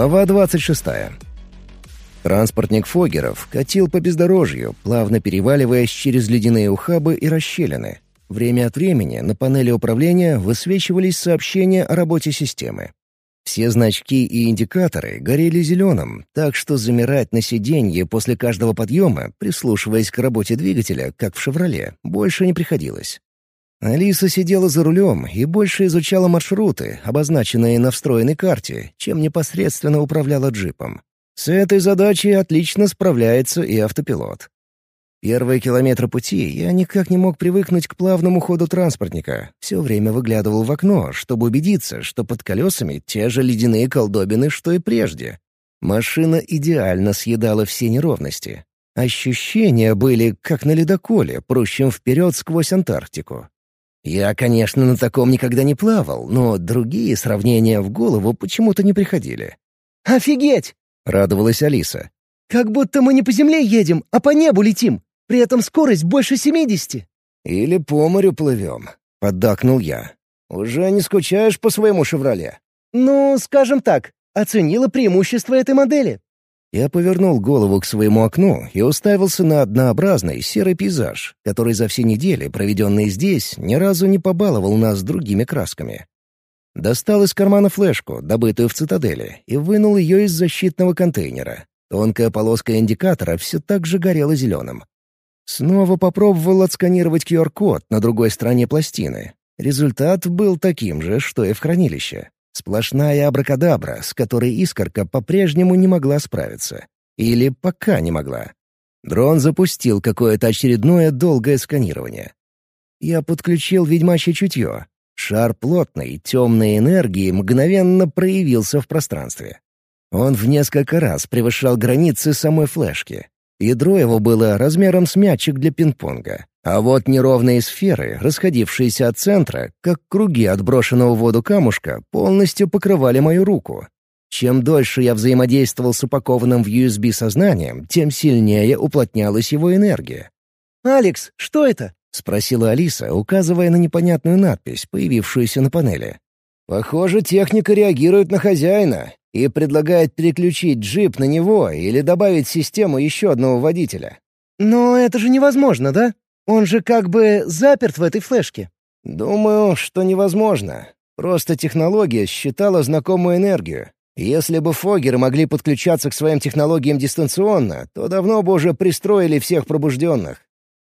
Глава 26. Транспортник Фогеров катил по бездорожью, плавно переваливаясь через ледяные ухабы и расщелины. Время от времени на панели управления высвечивались сообщения о работе системы. Все значки и индикаторы горели зеленым, так что замирать на сиденье после каждого подъема, прислушиваясь к работе двигателя, как в «Шевроле», больше не приходилось. Алиса сидела за рулем и больше изучала маршруты, обозначенные на встроенной карте, чем непосредственно управляла джипом. С этой задачей отлично справляется и автопилот. Первые километры пути я никак не мог привыкнуть к плавному ходу транспортника. Все время выглядывал в окно, чтобы убедиться, что под колесами те же ледяные колдобины, что и прежде. Машина идеально съедала все неровности. Ощущения были, как на ледоколе, прущем вперед сквозь Антарктику. Я, конечно, на таком никогда не плавал, но другие сравнения в голову почему-то не приходили. «Офигеть!» — радовалась Алиса. «Как будто мы не по земле едем, а по небу летим. При этом скорость больше семидесяти». «Или по морю плывем», — поддакнул я. «Уже не скучаешь по своему «Шевроле»?» «Ну, скажем так, оценила преимущество этой модели. Я повернул голову к своему окну и уставился на однообразный серый пейзаж, который за все недели, проведенные здесь, ни разу не побаловал нас другими красками. Достал из кармана флешку, добытую в цитадели, и вынул ее из защитного контейнера. Тонкая полоска индикатора все так же горела зеленым. Снова попробовал отсканировать QR-код на другой стороне пластины. Результат был таким же, что и в хранилище. Сплошная абракадабра, с которой искорка по-прежнему не могла справиться. Или пока не могла. Дрон запустил какое-то очередное долгое сканирование. Я подключил ведьмачье чутье. Шар плотной, темной энергии мгновенно проявился в пространстве. Он в несколько раз превышал границы самой флешки. Ядро его было размером с мячик для пинг-понга. А вот неровные сферы, расходившиеся от центра, как круги отброшенного в воду камушка, полностью покрывали мою руку. Чем дольше я взаимодействовал с упакованным в USB сознанием, тем сильнее уплотнялась его энергия. «Алекс, что это?» — спросила Алиса, указывая на непонятную надпись, появившуюся на панели. «Похоже, техника реагирует на хозяина и предлагает переключить джип на него или добавить в систему еще одного водителя». «Но это же невозможно, да?» Он же как бы заперт в этой флешке». «Думаю, что невозможно. Просто технология считала знакомую энергию. Если бы Фогеры могли подключаться к своим технологиям дистанционно, то давно бы уже пристроили всех пробужденных».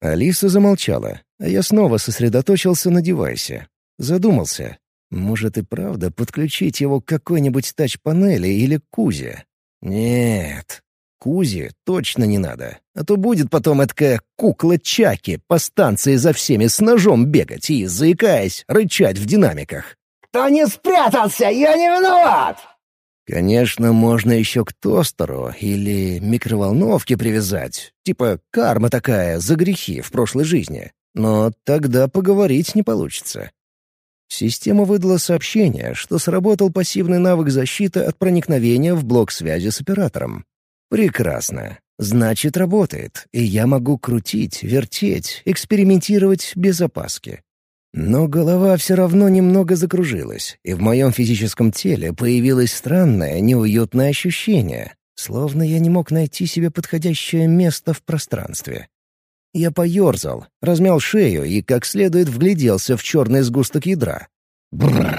Алиса замолчала, а я снова сосредоточился на девайсе. Задумался. Может и правда подключить его к какой-нибудь тач-панели или кузе? Нет, Кузи точно не надо, а то будет потом эткая кукла Чаки по станции за всеми с ножом бегать и, заикаясь, рычать в динамиках. «Кто не спрятался, я не виноват!» Конечно, можно еще к тостеру или микроволновке привязать, типа карма такая за грехи в прошлой жизни, но тогда поговорить не получится. Система выдала сообщение, что сработал пассивный навык защиты от проникновения в блок связи с оператором. Прекрасно. Значит, работает, и я могу крутить, вертеть, экспериментировать без опаски. Но голова все равно немного закружилась, и в моем физическом теле появилось странное, неуютное ощущение, словно я не мог найти себе подходящее место в пространстве. Я поерзал, размял шею и как следует вгляделся в черный сгусток ядра. Бррр.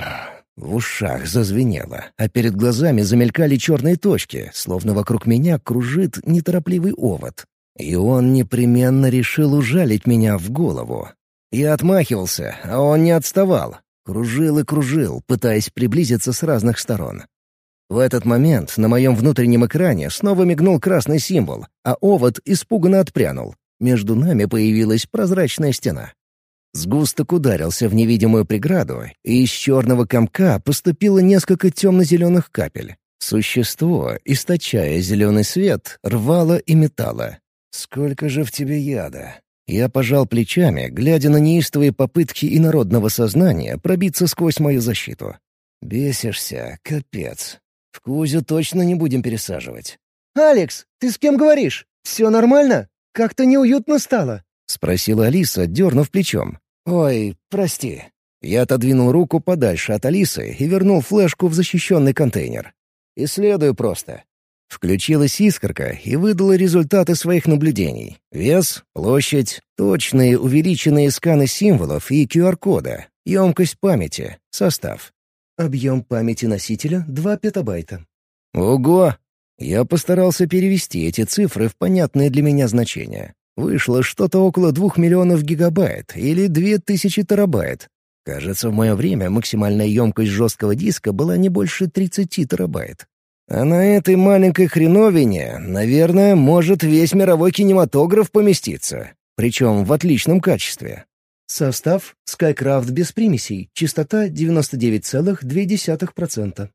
В ушах зазвенело, а перед глазами замелькали черные точки, словно вокруг меня кружит неторопливый овод. И он непременно решил ужалить меня в голову. Я отмахивался, а он не отставал. Кружил и кружил, пытаясь приблизиться с разных сторон. В этот момент на моем внутреннем экране снова мигнул красный символ, а овод испуганно отпрянул. Между нами появилась прозрачная стена. Сгусток ударился в невидимую преграду, и из черного комка поступило несколько темно-зеленых капель. Существо, источая зеленый свет, рвало и метало. «Сколько же в тебе яда?» Я пожал плечами, глядя на неистовые попытки инородного сознания пробиться сквозь мою защиту. «Бесишься, капец. В Кузю точно не будем пересаживать». «Алекс, ты с кем говоришь? Все нормально? Как-то неуютно стало?» — спросила Алиса, дернув плечом. «Ой, прости». Я отодвинул руку подальше от Алисы и вернул флешку в защищенный контейнер. Исследую просто». Включилась искорка и выдала результаты своих наблюдений. Вес, площадь, точные увеличенные сканы символов и QR-кода, емкость памяти, состав. Объем памяти носителя — 2 петабайта. Ого! Я постарался перевести эти цифры в понятные для меня значения. Вышло что-то около двух миллионов гигабайт или две тысячи терабайт. Кажется, в мое время максимальная емкость жесткого диска была не больше 30 терабайт. А на этой маленькой хреновине, наверное, может весь мировой кинематограф поместиться. Причем в отличном качестве. Состав — Skycraft без примесей, частота 99,2%.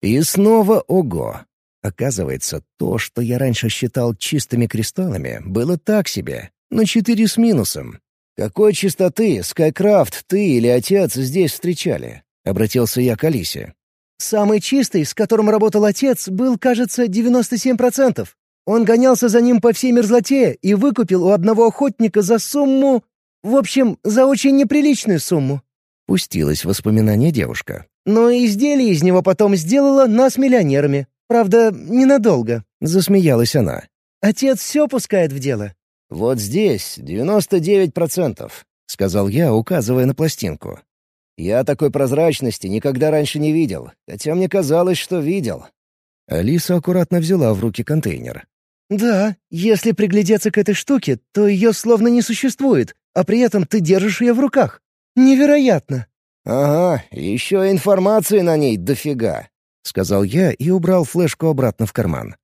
И снова ого! Оказывается, то, что я раньше считал чистыми кристаллами, было так себе, на четыре с минусом. «Какой чистоты, Скайкрафт, ты или отец здесь встречали?» — обратился я к Алисе. «Самый чистый, с которым работал отец, был, кажется, 97%. Он гонялся за ним по всей мерзлоте и выкупил у одного охотника за сумму... В общем, за очень неприличную сумму». Пустилась в воспоминания девушка. «Но изделие из него потом сделала нас миллионерами. Правда, ненадолго», — засмеялась она. «Отец все пускает в дело». «Вот здесь девяносто девять процентов», — сказал я, указывая на пластинку. «Я такой прозрачности никогда раньше не видел, хотя мне казалось, что видел». Алиса аккуратно взяла в руки контейнер. «Да, если приглядеться к этой штуке, то ее словно не существует, а при этом ты держишь ее в руках. Невероятно!» «Ага, еще информации на ней дофига. — сказал я и убрал флешку обратно в карман.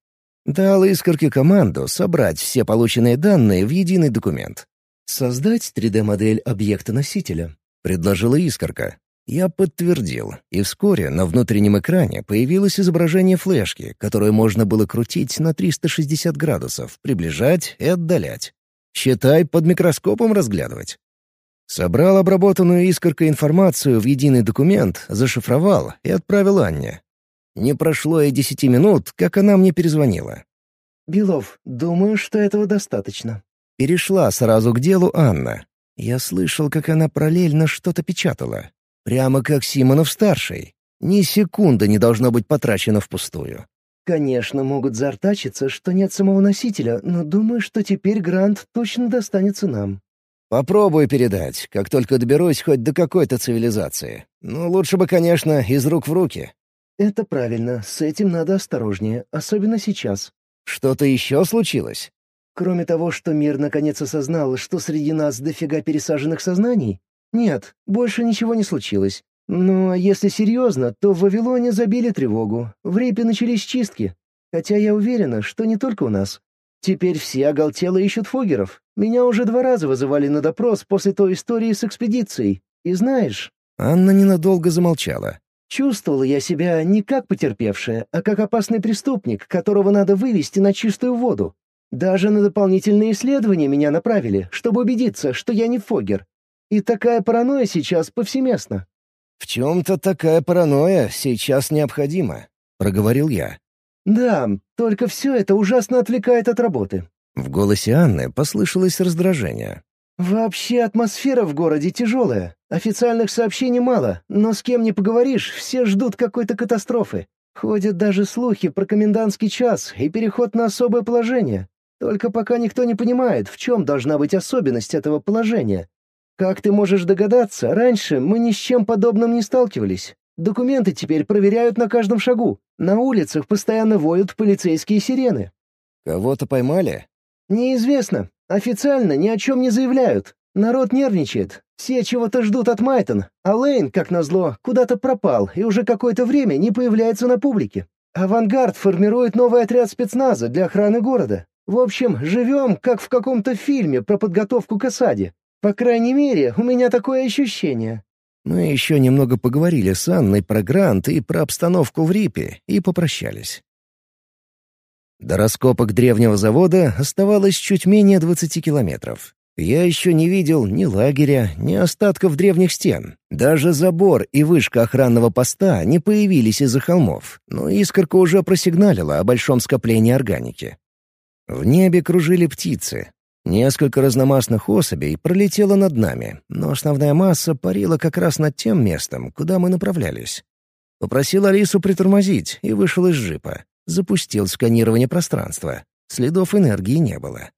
Дал искорке команду собрать все полученные данные в единый документ. «Создать 3D-модель объекта-носителя», — предложила искорка. Я подтвердил, и вскоре на внутреннем экране появилось изображение флешки, которую можно было крутить на 360 градусов, приближать и отдалять. Считай, под микроскопом разглядывать. Собрал обработанную искоркой информацию в единый документ, зашифровал и отправил Анне. Не прошло и десяти минут, как она мне перезвонила. «Белов, думаю, что этого достаточно». Перешла сразу к делу Анна. Я слышал, как она параллельно что-то печатала. Прямо как Симонов-старший. Ни секунды не должно быть потрачено впустую. «Конечно, могут зартачиться, что нет самого носителя, но думаю, что теперь грант точно достанется нам». «Попробую передать, как только доберусь хоть до какой-то цивилизации. Ну, лучше бы, конечно, из рук в руки. «Это правильно, с этим надо осторожнее, особенно сейчас». «Что-то еще случилось?» «Кроме того, что мир наконец осознал, что среди нас дофига пересаженных сознаний? Нет, больше ничего не случилось. Ну, а если серьезно, то в Вавилоне забили тревогу, в Репе начались чистки. Хотя я уверена, что не только у нас. Теперь все оголтело ищут фогеров. Меня уже два раза вызывали на допрос после той истории с экспедицией. И знаешь...» Анна ненадолго замолчала. Чувствовала я себя не как потерпевшая, а как опасный преступник, которого надо вывести на чистую воду. Даже на дополнительные исследования меня направили, чтобы убедиться, что я не Фогер. И такая паранойя сейчас повсеместна. «В чем-то такая паранойя сейчас необходима», — проговорил я. «Да, только все это ужасно отвлекает от работы». В голосе Анны послышалось раздражение. «Вообще атмосфера в городе тяжелая. Официальных сообщений мало, но с кем не поговоришь, все ждут какой-то катастрофы. Ходят даже слухи про комендантский час и переход на особое положение. Только пока никто не понимает, в чем должна быть особенность этого положения. Как ты можешь догадаться, раньше мы ни с чем подобным не сталкивались. Документы теперь проверяют на каждом шагу. На улицах постоянно воют полицейские сирены. Кого-то поймали? Неизвестно. Официально ни о чем не заявляют. Народ нервничает. Все чего-то ждут от Майтон, а Лейн, как назло, куда-то пропал и уже какое-то время не появляется на публике. Авангард формирует новый отряд спецназа для охраны города. В общем, живем, как в каком-то фильме про подготовку к осаде. По крайней мере, у меня такое ощущение. Мы еще немного поговорили с Анной про грант и про обстановку в Рипе и попрощались. До раскопок древнего завода оставалось чуть менее 20 километров. Я еще не видел ни лагеря, ни остатков древних стен. Даже забор и вышка охранного поста не появились из-за холмов, но искорка уже просигналила о большом скоплении органики. В небе кружили птицы. Несколько разномастных особей пролетело над нами, но основная масса парила как раз над тем местом, куда мы направлялись. Попросил Алису притормозить и вышел из джипа. Запустил сканирование пространства. Следов энергии не было.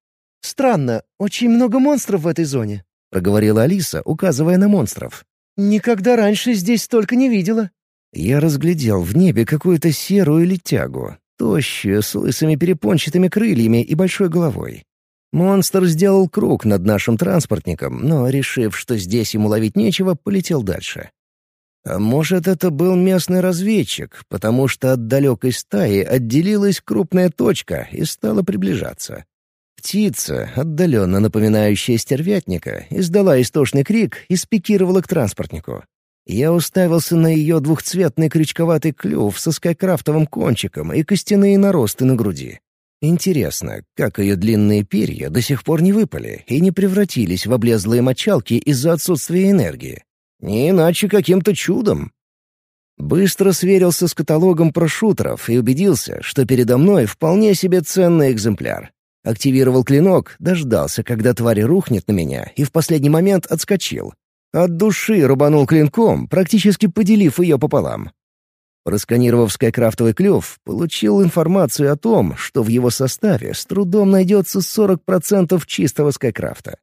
«Странно, очень много монстров в этой зоне», — проговорила Алиса, указывая на монстров. «Никогда раньше здесь столько не видела». Я разглядел в небе какую-то серую летягу, тощую, с лысыми перепончатыми крыльями и большой головой. Монстр сделал круг над нашим транспортником, но, решив, что здесь ему ловить нечего, полетел дальше. А может, это был местный разведчик, потому что от далекой стаи отделилась крупная точка и стала приближаться. Птица, отдаленно напоминающая стервятника, издала истошный крик и спикировала к транспортнику. Я уставился на ее двухцветный крючковатый клюв со скайкрафтовым кончиком и костяные наросты на груди. Интересно, как ее длинные перья до сих пор не выпали и не превратились в облезлые мочалки из-за отсутствия энергии. Не иначе каким-то чудом. Быстро сверился с каталогом прошутеров и убедился, что передо мной вполне себе ценный экземпляр. Активировал клинок, дождался, когда тварь рухнет на меня, и в последний момент отскочил. От души рубанул клинком, практически поделив ее пополам. Просканировав скайкрафтовый клюв, получил информацию о том, что в его составе с трудом найдется 40% чистого скайкрафта.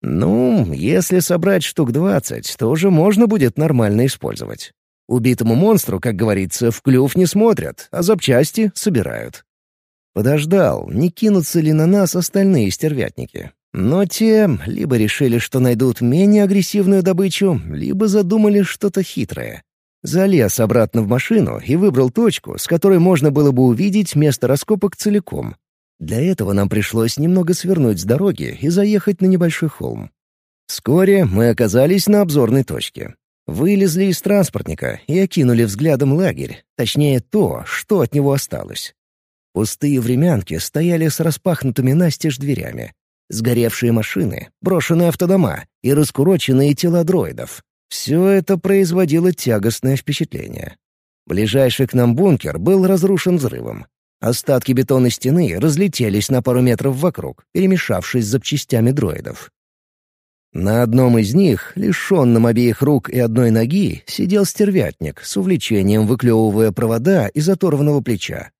Ну, если собрать штук 20, то уже можно будет нормально использовать. Убитому монстру, как говорится, в клюв не смотрят, а запчасти собирают. Подождал, не кинутся ли на нас остальные стервятники. Но те либо решили, что найдут менее агрессивную добычу, либо задумали что-то хитрое. Залез обратно в машину и выбрал точку, с которой можно было бы увидеть место раскопок целиком. Для этого нам пришлось немного свернуть с дороги и заехать на небольшой холм. Вскоре мы оказались на обзорной точке. Вылезли из транспортника и окинули взглядом лагерь, точнее то, что от него осталось. Пустые времянки стояли с распахнутыми настежь дверями. Сгоревшие машины, брошенные автодома и раскуроченные тела дроидов. Все это производило тягостное впечатление. Ближайший к нам бункер был разрушен взрывом. Остатки бетонной стены разлетелись на пару метров вокруг, перемешавшись с запчастями дроидов. На одном из них, лишенном обеих рук и одной ноги, сидел стервятник, с увлечением выклевывая провода из оторванного плеча.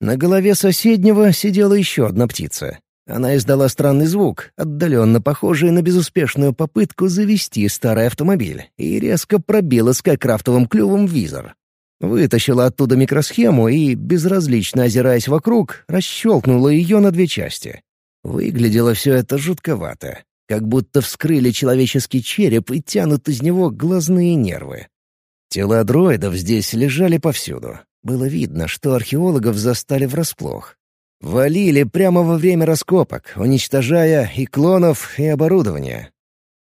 На голове соседнего сидела еще одна птица, она издала странный звук, отдаленно похожий на безуспешную попытку завести старый автомобиль, и резко пробила скайкрафтовым клювом визор. Вытащила оттуда микросхему и, безразлично озираясь вокруг, расщелкнула ее на две части. Выглядело все это жутковато, как будто вскрыли человеческий череп и тянут из него глазные нервы. Тела дроидов здесь лежали повсюду. Было видно, что археологов застали врасплох. Валили прямо во время раскопок, уничтожая и клонов, и оборудование.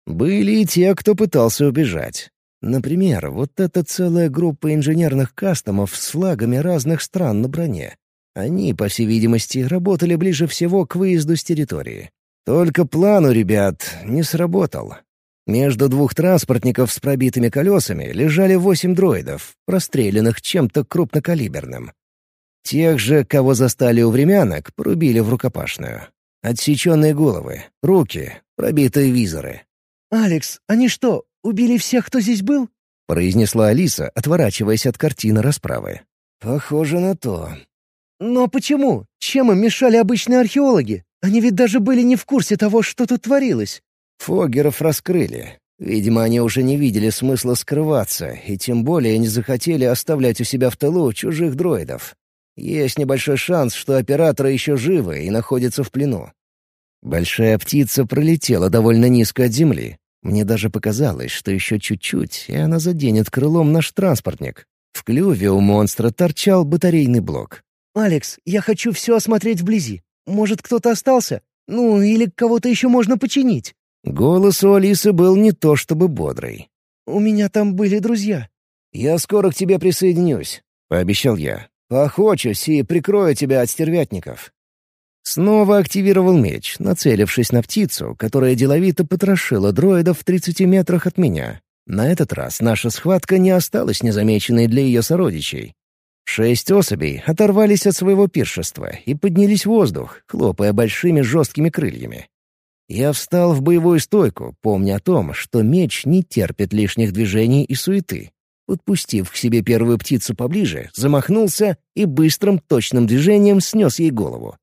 Были и те, кто пытался убежать. Например, вот эта целая группа инженерных кастомов с флагами разных стран на броне. Они, по всей видимости, работали ближе всего к выезду с территории. Только план у ребят не сработал. Между двух транспортников с пробитыми колесами лежали восемь дроидов, простреленных чем-то крупнокалиберным. Тех же, кого застали у времянок, порубили в рукопашную. Отсеченные головы, руки, пробитые визоры. «Алекс, они что, убили всех, кто здесь был?» — произнесла Алиса, отворачиваясь от картины расправы. «Похоже на то». «Но почему? Чем им мешали обычные археологи? Они ведь даже были не в курсе того, что тут творилось». Фоггеров раскрыли. Видимо, они уже не видели смысла скрываться, и тем более не захотели оставлять у себя в тылу чужих дроидов. Есть небольшой шанс, что операторы еще живы и находятся в плену. Большая птица пролетела довольно низко от земли. Мне даже показалось, что еще чуть-чуть, и она заденет крылом наш транспортник. В клюве у монстра торчал батарейный блок. «Алекс, я хочу все осмотреть вблизи. Может, кто-то остался? Ну, или кого-то еще можно починить?» Голос у Алисы был не то чтобы бодрый. «У меня там были друзья». «Я скоро к тебе присоединюсь», — пообещал я. Поохочусь и прикрою тебя от стервятников». Снова активировал меч, нацелившись на птицу, которая деловито потрошила дроида в 30 метрах от меня. На этот раз наша схватка не осталась незамеченной для ее сородичей. Шесть особей оторвались от своего пиршества и поднялись в воздух, хлопая большими жесткими крыльями. Я встал в боевую стойку, помня о том, что меч не терпит лишних движений и суеты. Подпустив к себе первую птицу поближе, замахнулся и быстрым точным движением снес ей голову.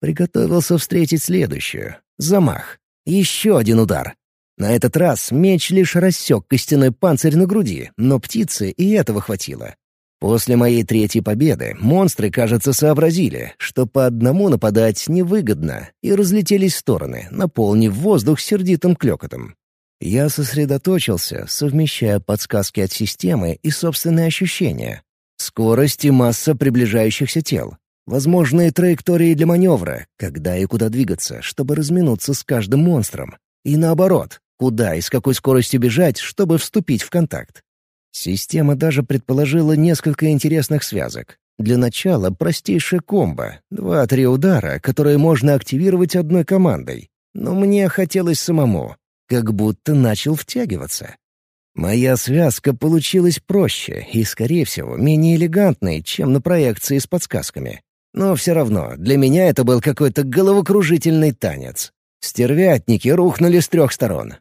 Приготовился встретить следующую. Замах. Еще один удар. На этот раз меч лишь рассек костяной панцирь на груди, но птицы и этого хватило. После моей третьей победы монстры, кажется, сообразили, что по одному нападать невыгодно, и разлетелись в стороны, наполнив воздух сердитым клёкотом. Я сосредоточился, совмещая подсказки от системы и собственные ощущения. Скорость и масса приближающихся тел. Возможные траектории для маневра, когда и куда двигаться, чтобы разминуться с каждым монстром. И наоборот, куда и с какой скоростью бежать, чтобы вступить в контакт. Система даже предположила несколько интересных связок. Для начала простейшая комбо — два-три удара, которые можно активировать одной командой. Но мне хотелось самому, как будто начал втягиваться. Моя связка получилась проще и, скорее всего, менее элегантной, чем на проекции с подсказками. Но все равно, для меня это был какой-то головокружительный танец. Стервятники рухнули с трех сторон.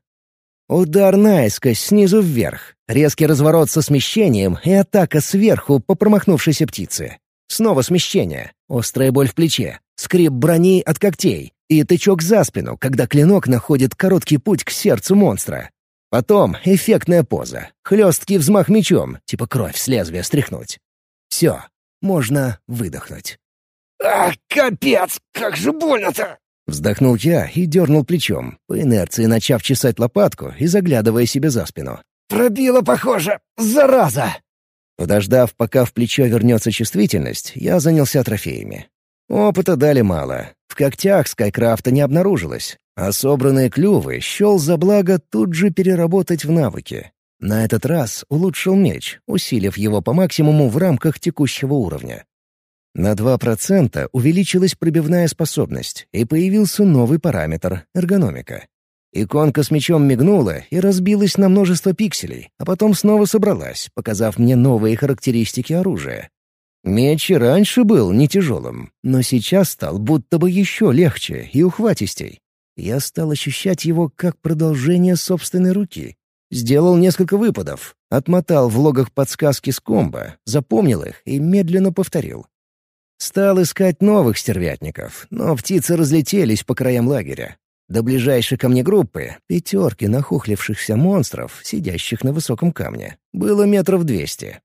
Удар наискось снизу вверх, резкий разворот со смещением и атака сверху по промахнувшейся птице. Снова смещение, острая боль в плече, скрип брони от когтей и тычок за спину, когда клинок находит короткий путь к сердцу монстра. Потом эффектная поза, хлесткий взмах мечом, типа кровь с лезвия стряхнуть. Все, можно выдохнуть. «Ах, капец, как же больно-то!» Вздохнул я и дернул плечом, по инерции начав чесать лопатку и заглядывая себе за спину. «Пробило, похоже! Зараза!» Подождав, пока в плечо вернется чувствительность, я занялся трофеями. Опыта дали мало. В когтях Скайкрафта не обнаружилось, а собранные клювы счел за благо тут же переработать в навыки. На этот раз улучшил меч, усилив его по максимуму в рамках текущего уровня. На 2% увеличилась пробивная способность, и появился новый параметр — эргономика. Иконка с мечом мигнула и разбилась на множество пикселей, а потом снова собралась, показав мне новые характеристики оружия. Меч и раньше был не тяжелым, но сейчас стал будто бы еще легче и ухватистей. Я стал ощущать его как продолжение собственной руки. Сделал несколько выпадов, отмотал в логах подсказки с комбо, запомнил их и медленно повторил. Стал искать новых стервятников, но птицы разлетелись по краям лагеря. До ближайшей ко мне группы, пятерки нахухлившихся монстров, сидящих на высоком камне, было метров двести.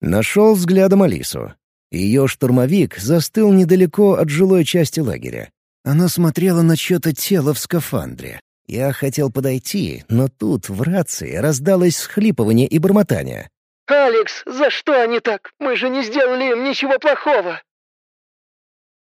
Нашел взглядом Алису. Ее штурмовик застыл недалеко от жилой части лагеря. Она смотрела на чье-то тело в скафандре. Я хотел подойти, но тут в рации раздалось схлипывание и бормотание. «Алекс, за что они так? Мы же не сделали им ничего плохого!»